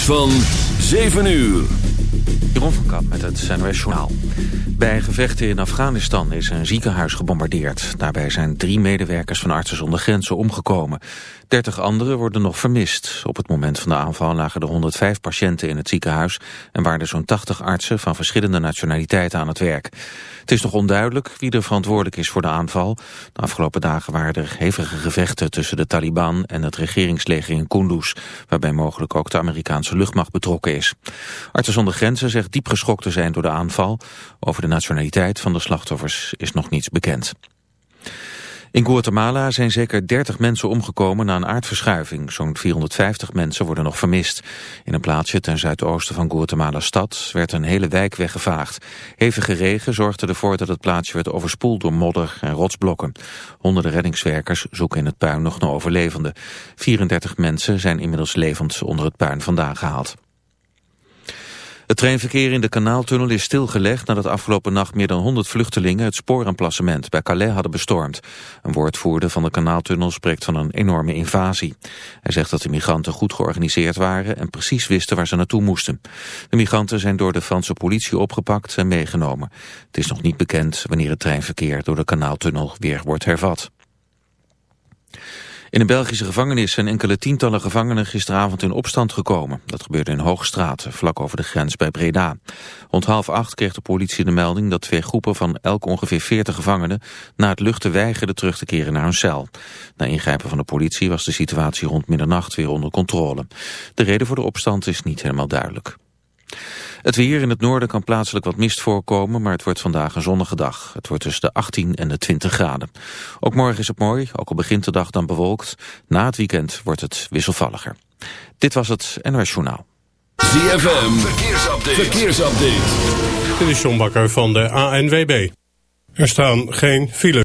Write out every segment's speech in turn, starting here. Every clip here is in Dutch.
Nieuws van 7 uur. Jeroen van Kamp met het NOS Journaal. Bij gevechten in Afghanistan is een ziekenhuis gebombardeerd. Daarbij zijn drie medewerkers van Artsen zonder Grenzen omgekomen. Dertig anderen worden nog vermist. Op het moment van de aanval lagen er 105 patiënten in het ziekenhuis... en waren er zo'n 80 artsen van verschillende nationaliteiten aan het werk. Het is nog onduidelijk wie er verantwoordelijk is voor de aanval. De afgelopen dagen waren er hevige gevechten tussen de Taliban... en het regeringsleger in Kunduz... waarbij mogelijk ook de Amerikaanse luchtmacht betrokken is. Artsen zonder Grenzen diep geschokt te zijn door de aanval. Over de nationaliteit van de slachtoffers is nog niets bekend. In Guatemala zijn zeker 30 mensen omgekomen na een aardverschuiving. Zo'n 450 mensen worden nog vermist. In een plaatsje ten zuidoosten van Guatemala-stad werd een hele wijk weggevaagd. Hevige regen zorgde ervoor dat het plaatsje werd overspoeld door modder en rotsblokken. Honderden reddingswerkers zoeken in het puin nog naar overlevenden. 34 mensen zijn inmiddels levend onder het puin vandaan gehaald. Het treinverkeer in de kanaaltunnel is stilgelegd nadat afgelopen nacht meer dan 100 vluchtelingen het spooraanplacement bij Calais hadden bestormd. Een woordvoerder van de kanaaltunnel spreekt van een enorme invasie. Hij zegt dat de migranten goed georganiseerd waren en precies wisten waar ze naartoe moesten. De migranten zijn door de Franse politie opgepakt en meegenomen. Het is nog niet bekend wanneer het treinverkeer door de kanaaltunnel weer wordt hervat. In een Belgische gevangenis zijn enkele tientallen gevangenen gisteravond in opstand gekomen. Dat gebeurde in Hoogstraat, vlak over de grens bij Breda. Rond half acht kreeg de politie de melding dat twee groepen van elk ongeveer 40 gevangenen na het luchten weigerden terug te keren naar hun cel. Na ingrijpen van de politie was de situatie rond middernacht weer onder controle. De reden voor de opstand is niet helemaal duidelijk. Het weer in het noorden kan plaatselijk wat mist voorkomen, maar het wordt vandaag een zonnige dag. Het wordt tussen de 18 en de 20 graden. Ook morgen is het mooi, ook al begint de dag dan bewolkt. Na het weekend wordt het wisselvalliger. Dit was het NOS Journaal. ZFM, verkeersupdate. verkeersupdate. Dit is John Bakker van de ANWB. Er staan geen files.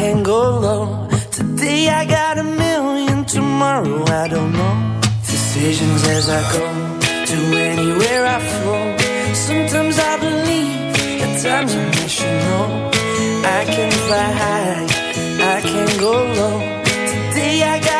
can go low. Today I got a million, tomorrow I don't know. Decisions as I go to anywhere I flow. Sometimes I believe, at times I'm you. I can fly high, I can go low. Today I got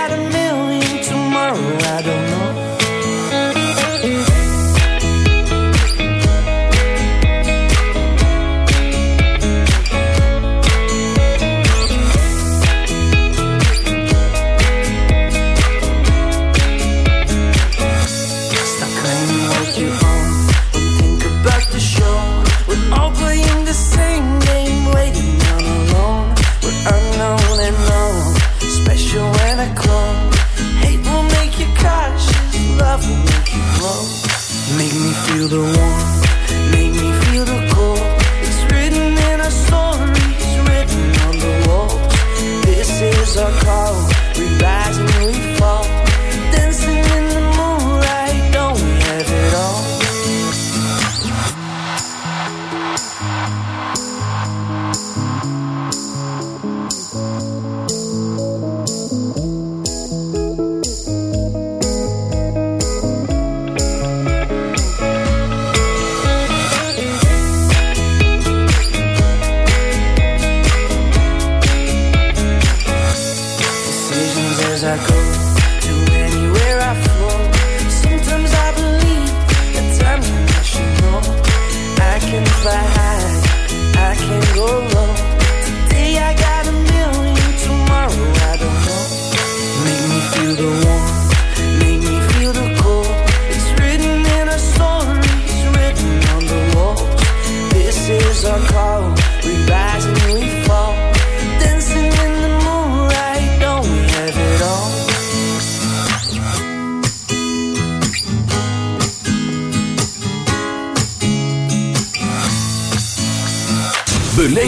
You're the one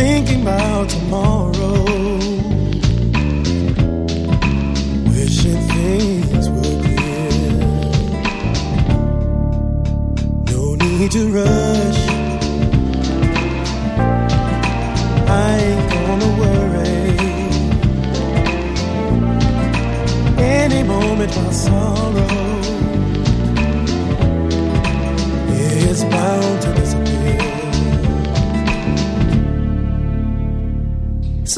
Thinking about tomorrow. Wishing things were clear. No need to rush. I ain't gonna worry. Any moment my sorrow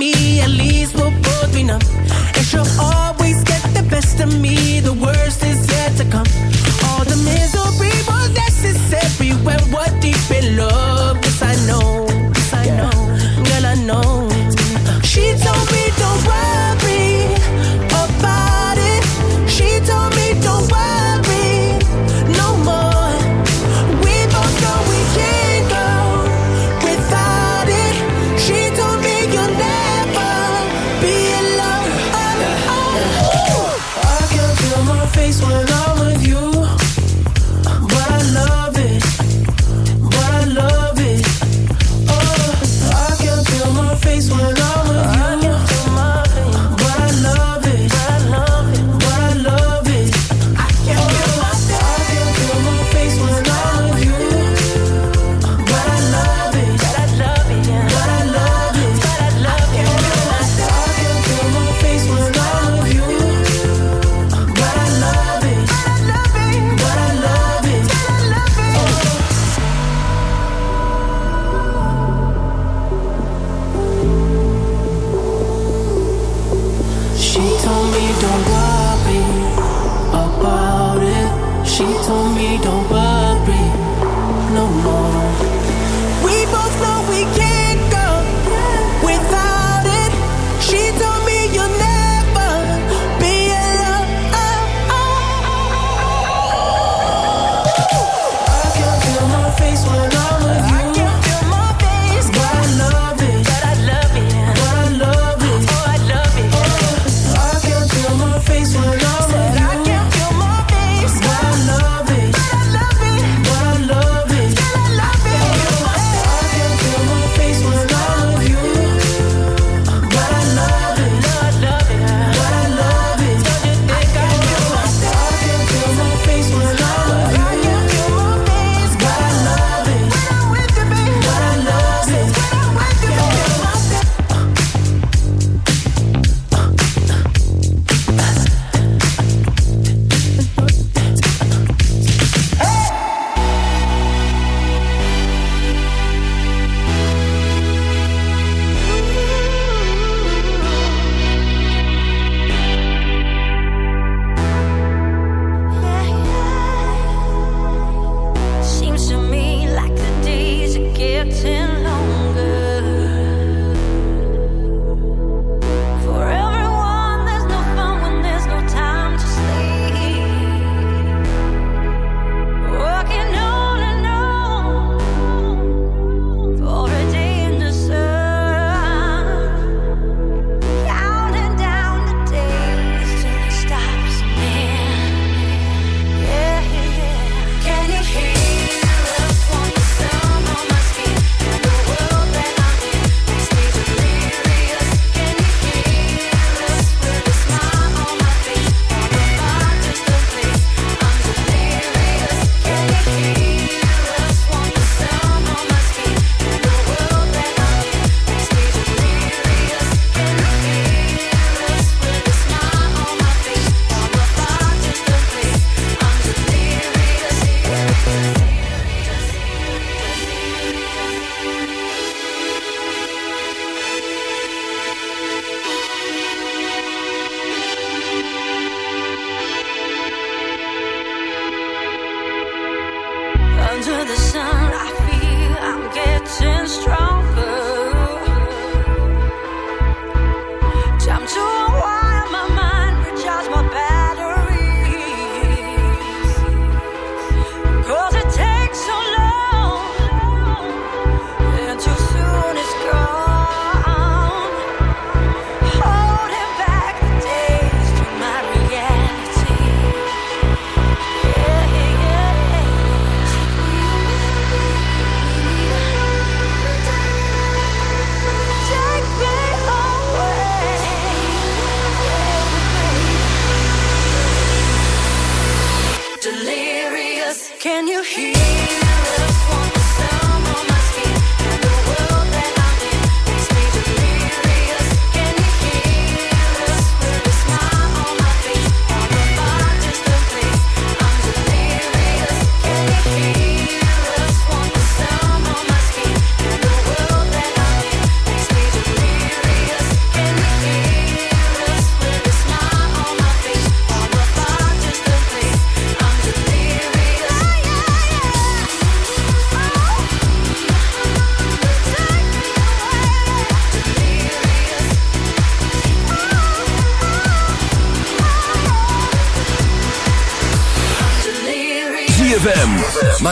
me, at least we'll both be numb. And she'll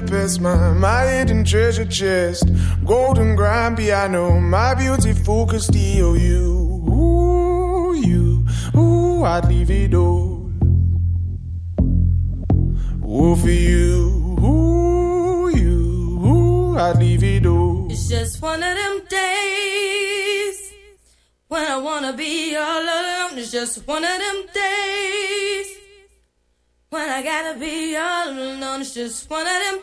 Past my, my hidden treasure chest, golden grand piano, my beautiful Castillo, you, ooh, you, ooh, I'd leave it all, ooh, for you, ooh, you, ooh, I'd leave it all. It's just one of them days when I wanna be all alone. It's just one of them days when I gotta be all alone. It's just one of them